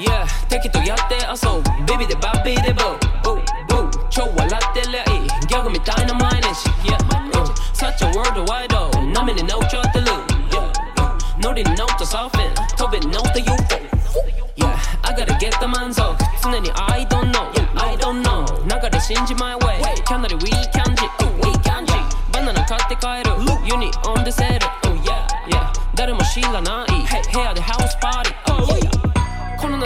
Yeah, take it to yatte aso, baby de bappy de boo 어서 비비대 바비대 보보보 초월라 때려 이 겨금이 다이너마이트 yeah. Uh, such a worldwide oh. 남이는 no chart the lu. yeah. Uh, 노린 note soften. 토빈 note to you oh. yeah I gotta get the 만석 순간이 I don't know I don't know. 나가래 신지 my way. 캐나리 위켄지 위켄지 바나나 갖대 가에루 유니 on the set oh yeah yeah. Party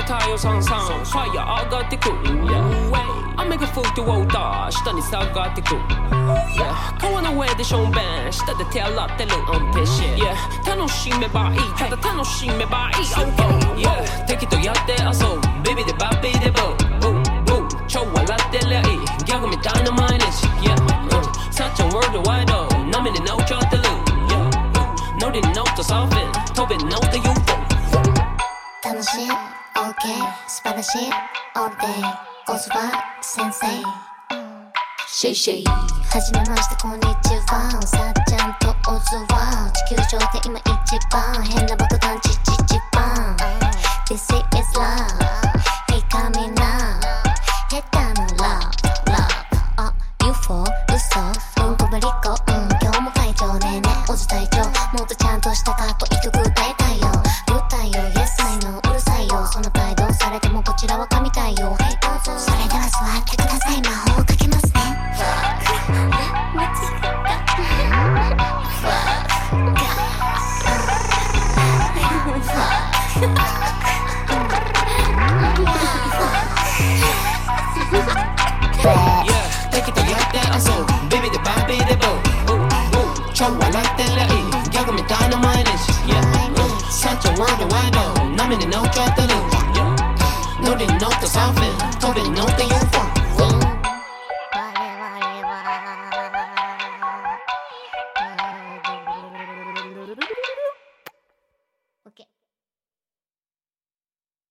太陽さんさん。ファイヤー上がってく Yeah 雨が降ってウォーター下に下がってく Yeah 川の上でションベン下で手洗ってる on this shit Yeah 楽しめばいいただ楽しめばいい。Okay Yeah 適当やって遊ぶ。ビビでバッビでボーボーボー。超笑ってりゃいい。ギャグみたいな毎日。Yeah、うん、such a world wide 波に乗っちゃってる。Yeah ノリに乗ったサーフィン。飛び乗った UFO 楽しい。OK 素晴らしい。All day オズワ先生。シェイシェイ。はじめましてこんにちは。さっちゃんとオズワ地球上で今一番変な爆弾チチチバン This is love Hey come in now 下い魔法をかけますね適当やって遊ぶビビでバビでボーボーボー超笑ってりゃいいギャグみたいな毎日 Yeah サンチャワードワイド波に乗っちゃってる Yeah ノリに乗ったサーフィン飛びに乗った UFO